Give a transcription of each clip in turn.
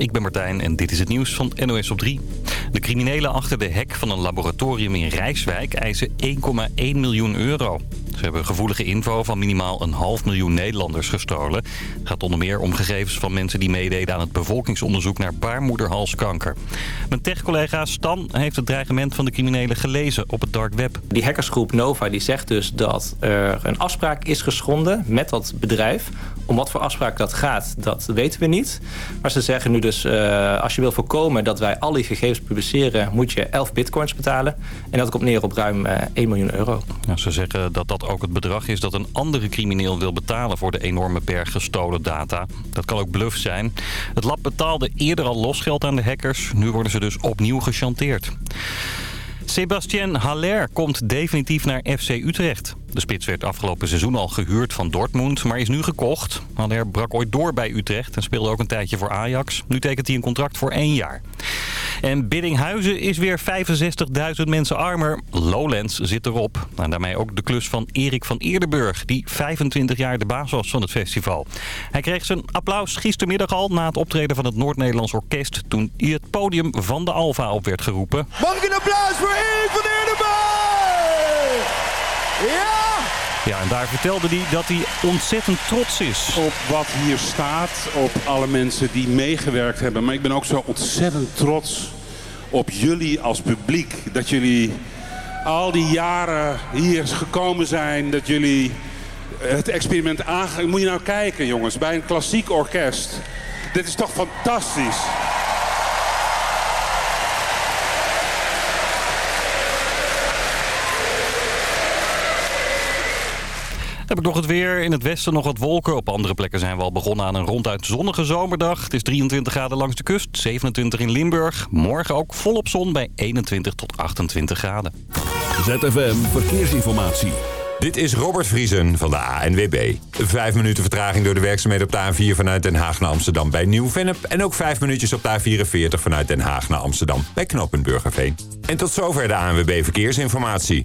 Ik ben Martijn en dit is het nieuws van NOS op 3. De criminelen achter de hek van een laboratorium in Rijswijk eisen 1,1 miljoen euro. Ze hebben gevoelige info van minimaal een half miljoen Nederlanders gestolen. Het gaat onder meer om gegevens van mensen die meededen aan het bevolkingsonderzoek naar baarmoederhalskanker. Mijn tech-collega Stan heeft het dreigement van de criminelen gelezen op het dark web. Die hackersgroep Nova die zegt dus dat er een afspraak is geschonden met dat bedrijf. Om wat voor afspraak dat gaat, dat weten we niet. Maar ze zeggen nu dus, uh, als je wil voorkomen dat wij al die gegevens publiceren... moet je 11 bitcoins betalen. En dat komt neer op ruim uh, 1 miljoen euro. Ja, ze zeggen dat dat ook het bedrag is dat een andere crimineel wil betalen... voor de enorme berg gestolen data. Dat kan ook bluff zijn. Het lab betaalde eerder al losgeld aan de hackers. Nu worden ze dus opnieuw gechanteerd. Sebastien Haller komt definitief naar FC Utrecht. De spits werd afgelopen seizoen al gehuurd van Dortmund, maar is nu gekocht. Haller brak ooit door bij Utrecht en speelde ook een tijdje voor Ajax. Nu tekent hij een contract voor één jaar. En Biddinghuizen is weer 65.000 mensen armer. Lowlands zit erop. En daarmee ook de klus van Erik van Eerdenburg, die 25 jaar de baas was van het festival. Hij kreeg zijn applaus gistermiddag al na het optreden van het Noord-Nederlands Orkest... toen hij het podium van de Alfa op werd geroepen. Mag ik een applaus voor Erik van Eerdenburg? Ja! Ja, en daar vertelde hij dat hij ontzettend trots is. Op wat hier staat, op alle mensen die meegewerkt hebben. Maar ik ben ook zo ontzettend trots op jullie als publiek. Dat jullie al die jaren hier gekomen zijn. Dat jullie het experiment aangaan. Moet je nou kijken jongens, bij een klassiek orkest. Dit is toch fantastisch. Heb ik nog het weer. In het westen nog wat wolken. Op andere plekken zijn we al begonnen aan een ronduit zonnige zomerdag. Het is 23 graden langs de kust, 27 in Limburg. Morgen ook volop zon bij 21 tot 28 graden. ZFM Verkeersinformatie. Dit is Robert Vriesen van de ANWB. Vijf minuten vertraging door de werkzaamheden op de A4 vanuit Den Haag naar Amsterdam bij Nieuw-Vennep. En ook vijf minuutjes op de A44 vanuit Den Haag naar Amsterdam bij knooppunt Burgerveen. En tot zover de ANWB Verkeersinformatie.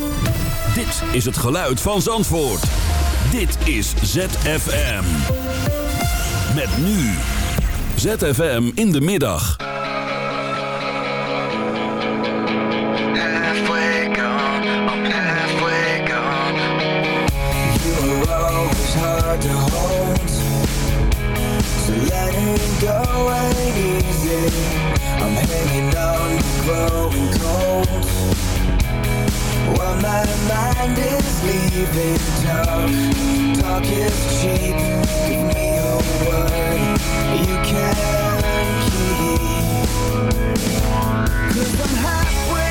Dit is het geluid van Zandvoort. Dit is ZFM. Met nu. ZFM in de middag. Halfway gone, I'm halfway gone. You were always hard to hold. So letting go ain't easy. I'm hanging on growing cold. My mind is leaving Talk is cheap Give me a word. You can keep. Cause I'm halfway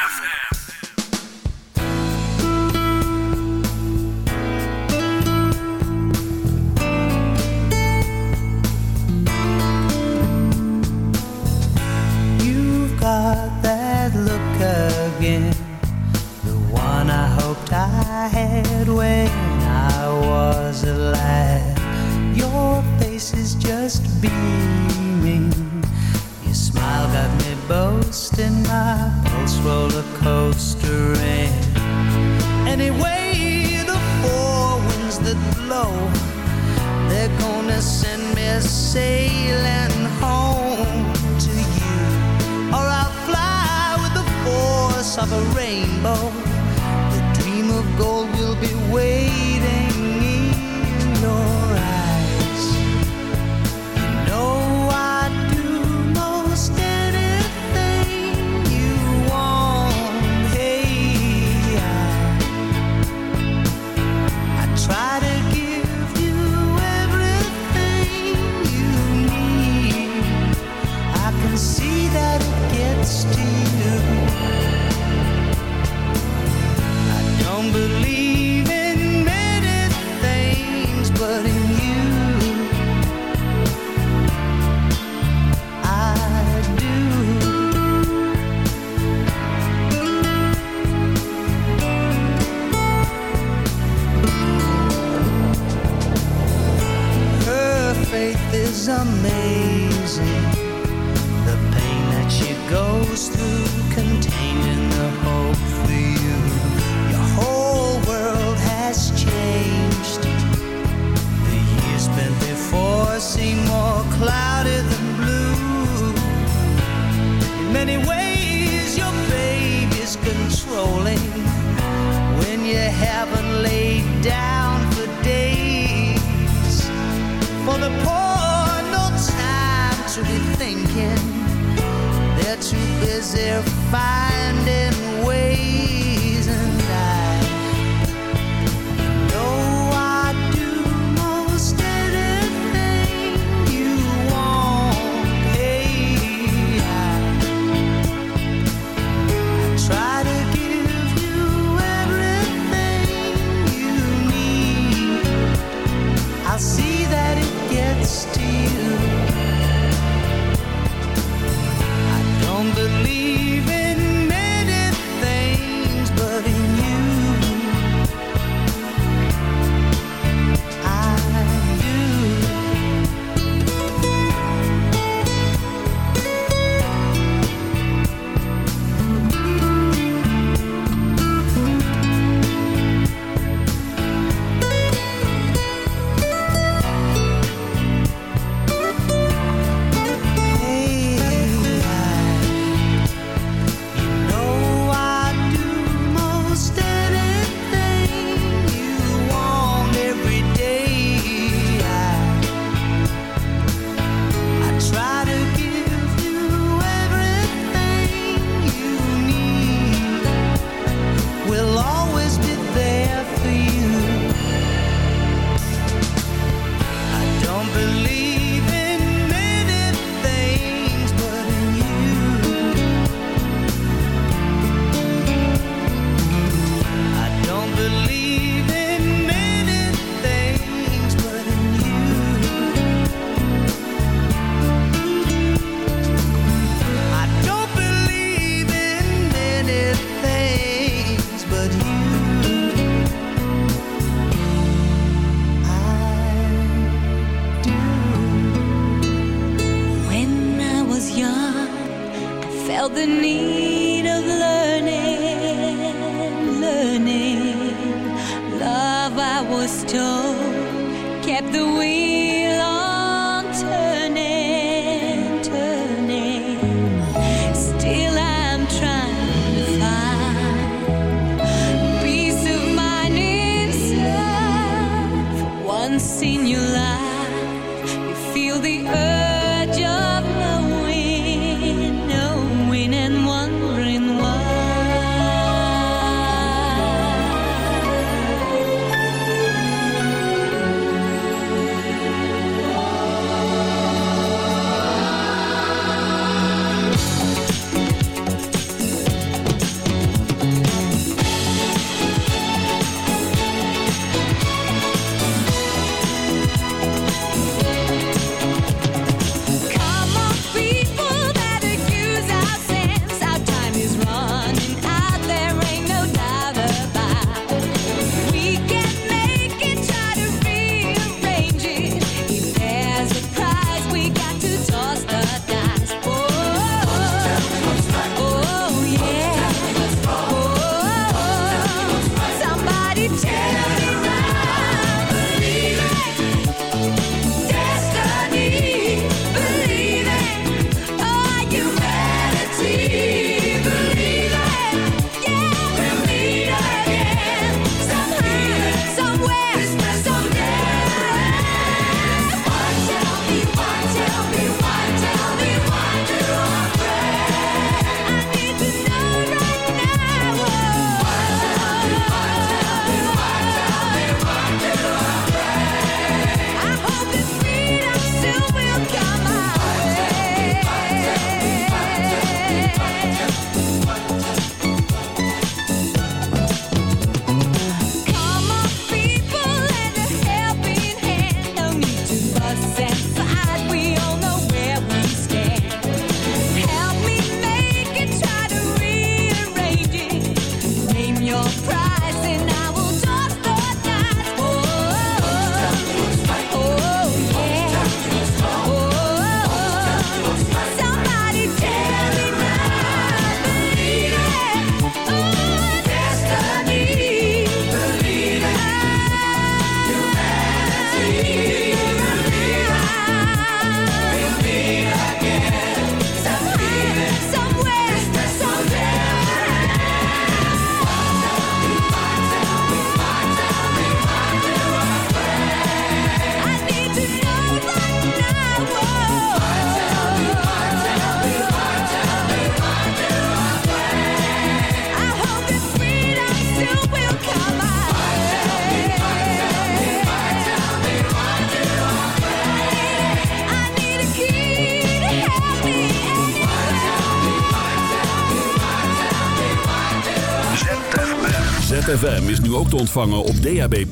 ontvangen op DAB+.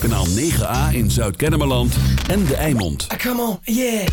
Kanaal 9A in Zuid-Kennemerland en De Eimond. Ah, come on, yeah!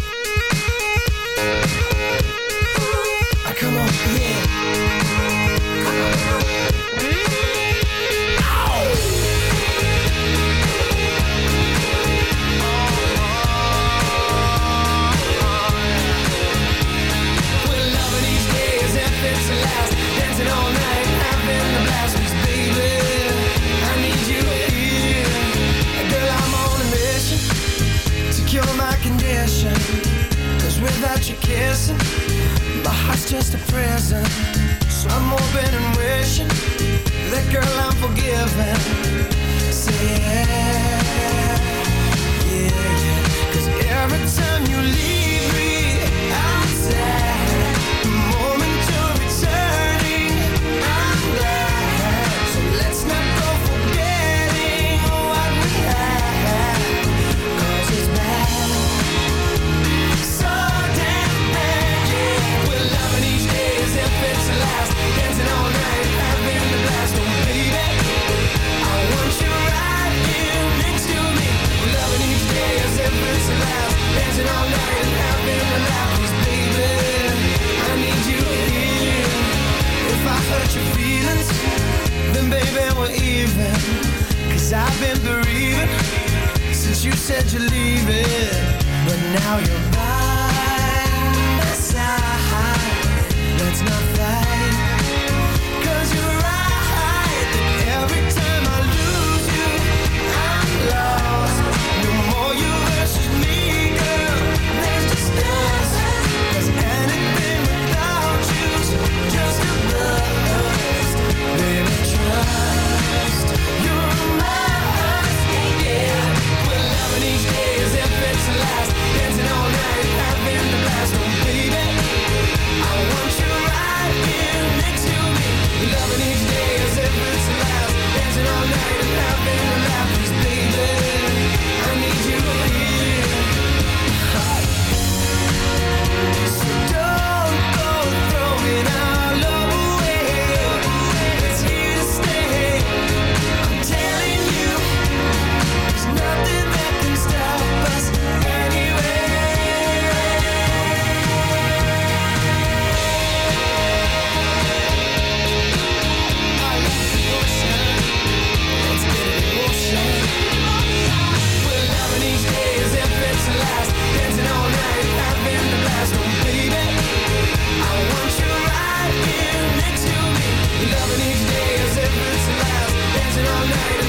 heart's just a prison So I'm hoping and wishing That girl I'm forgiven. Say yeah, yeah, yeah. Cause every time you leave these days if it's last, dancing all night.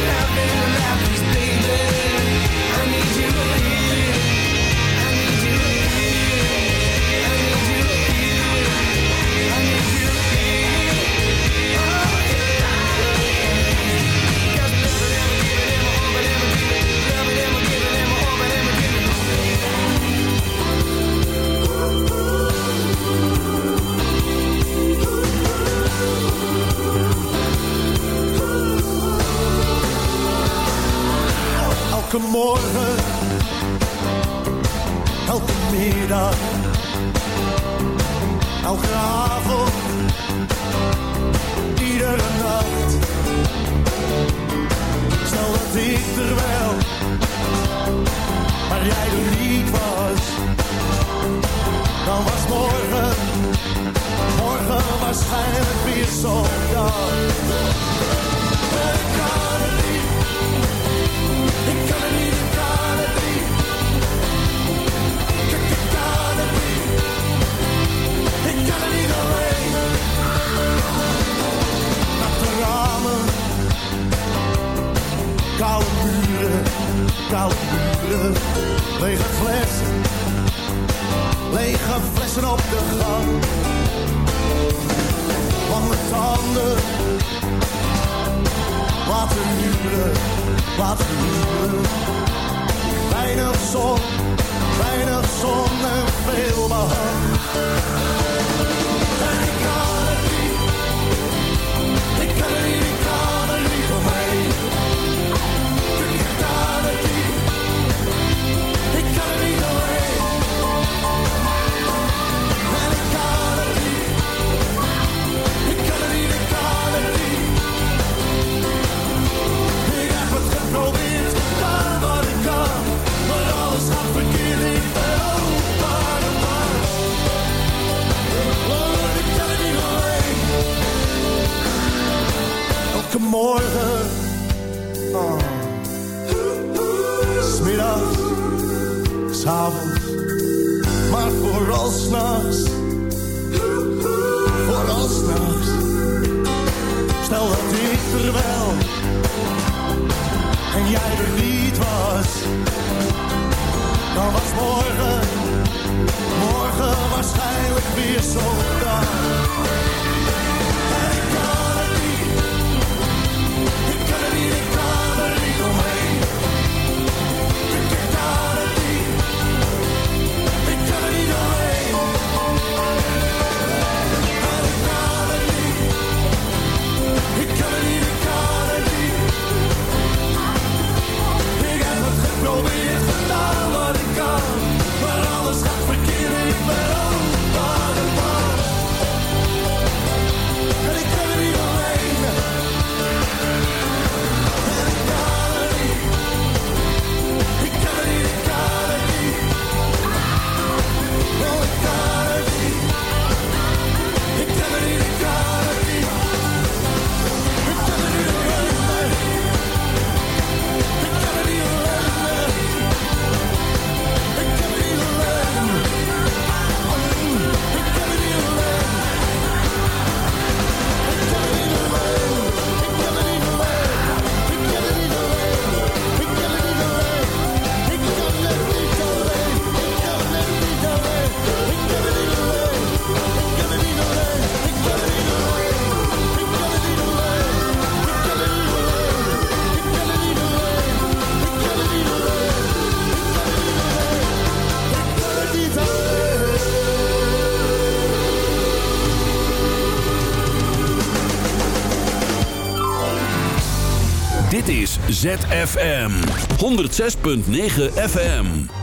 ZFM 106.9 FM.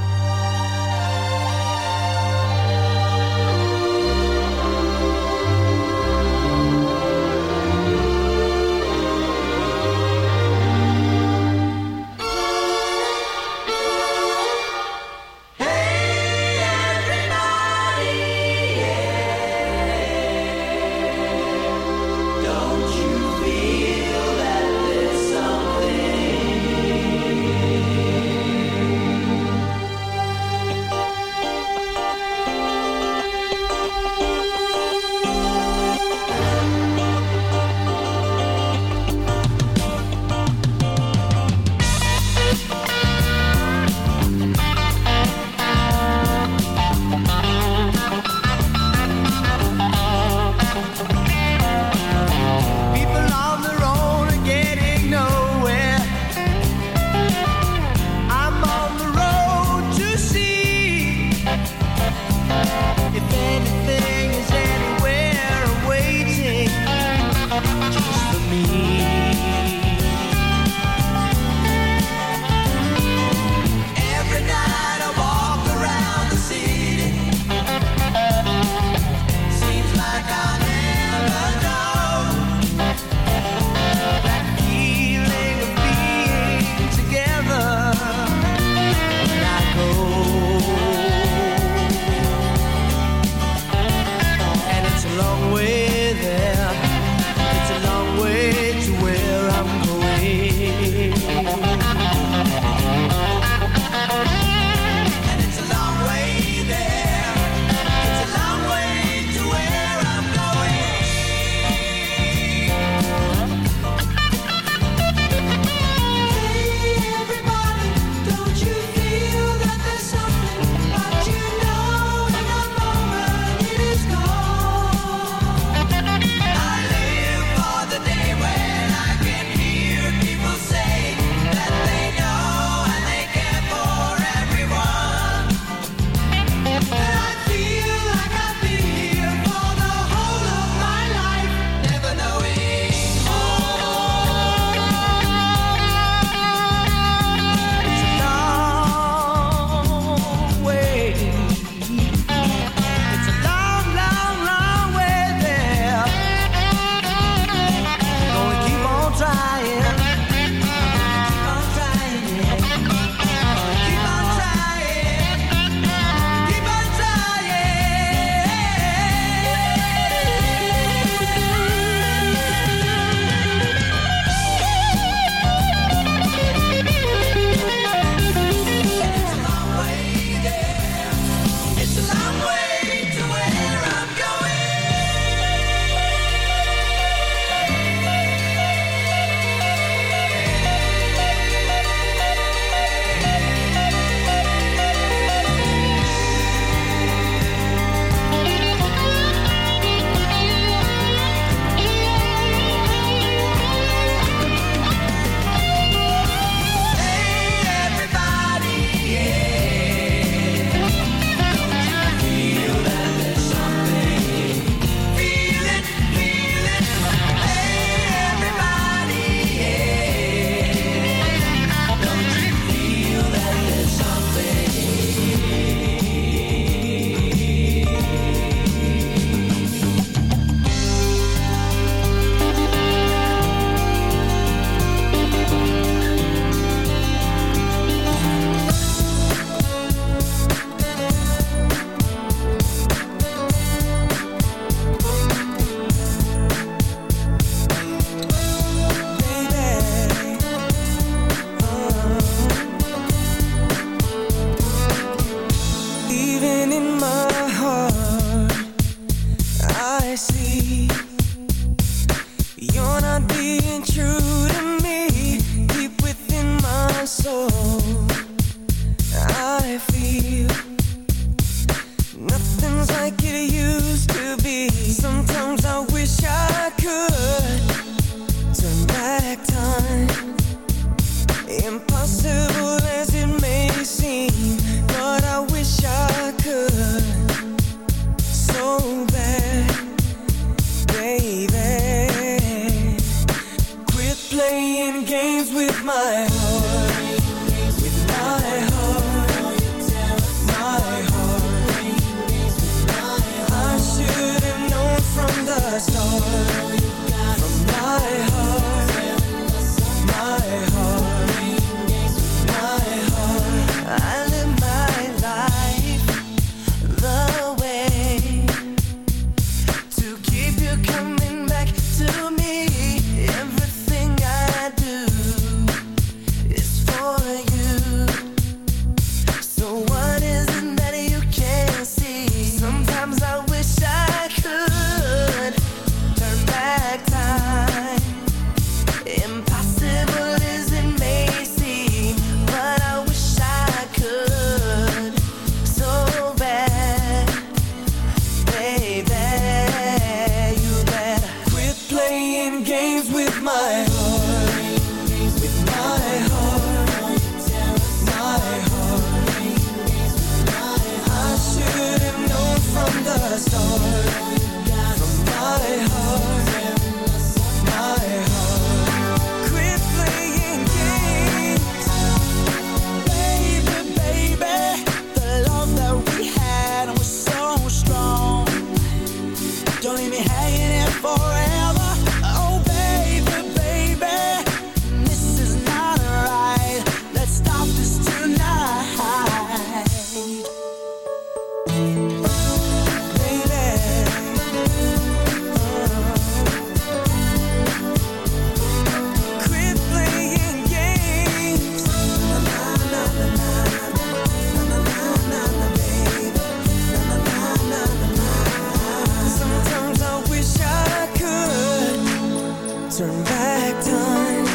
turn back time.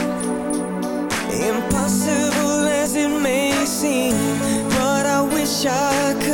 Impossible as it may seem But I wish I could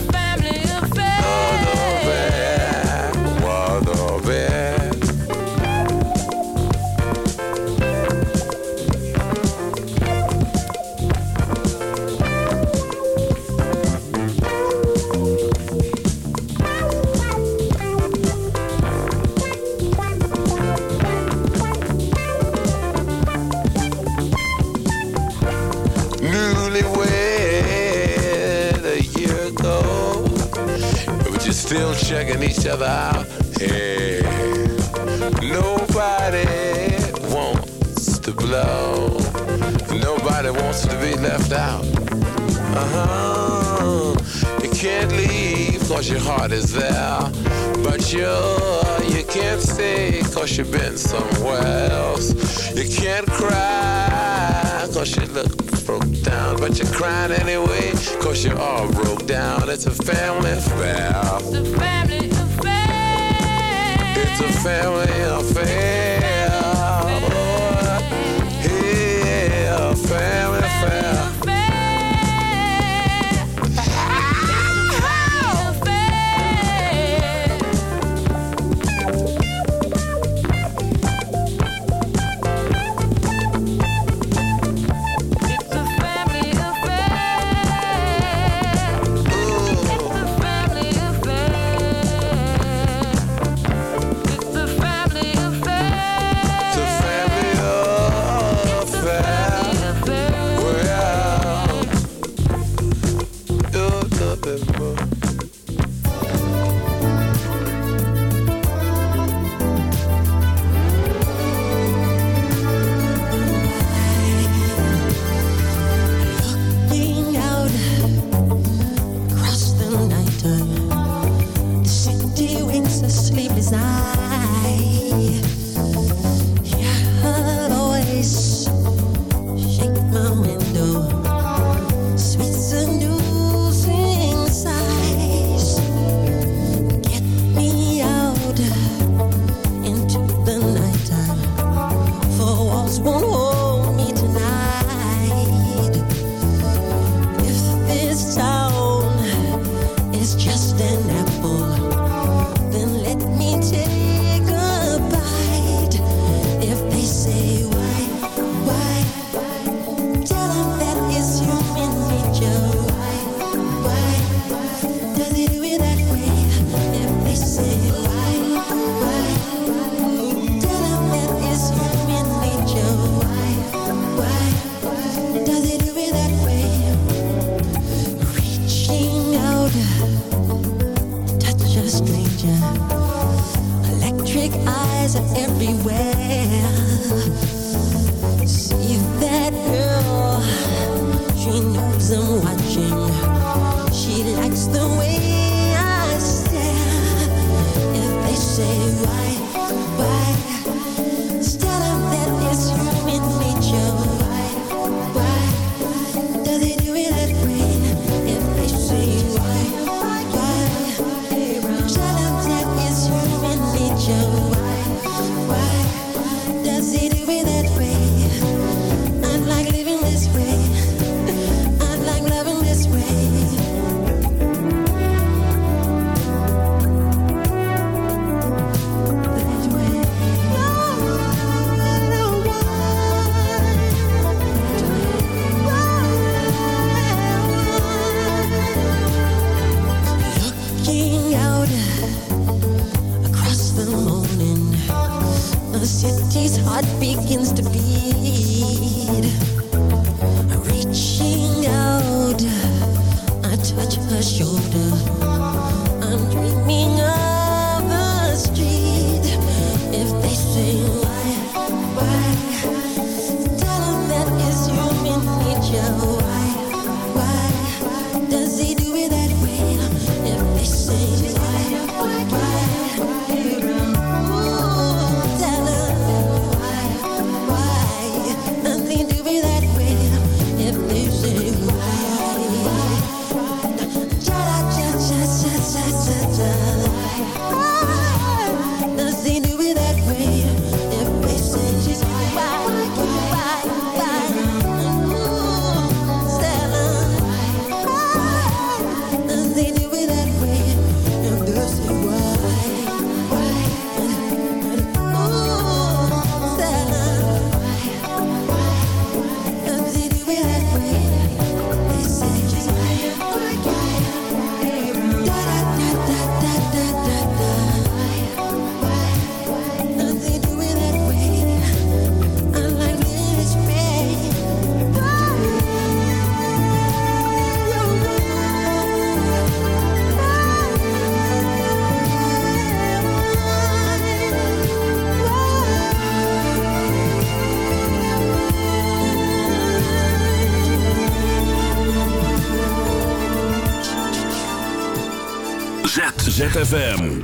cause you all broke down. It's a family affair. It's a family affair. It's a family ZFM.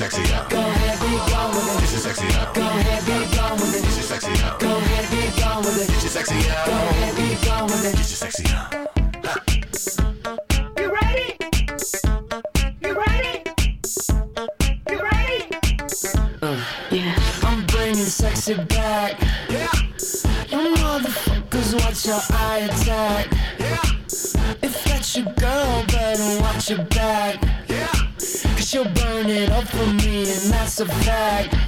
sexy up, Go ahead, be gone with it. This is sexy now. Go ahead, be gone with it. This is sexy now. Go ahead, be gone with it. This is sexy now. Go ahead, is sexy now. a fact.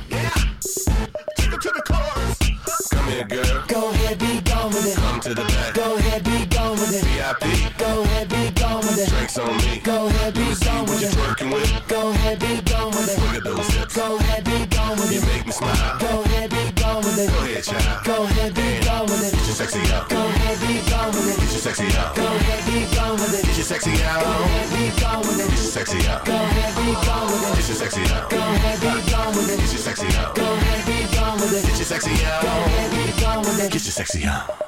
sexy. Get your sexy on.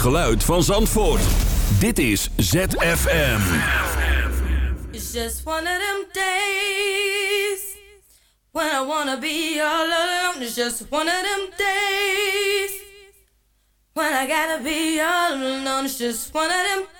geluid van Zandvoort. Dit is ZFM. It's just one of them days when I wanna be all alone. It's just one of them days when I gotta be all alone. It's just one of them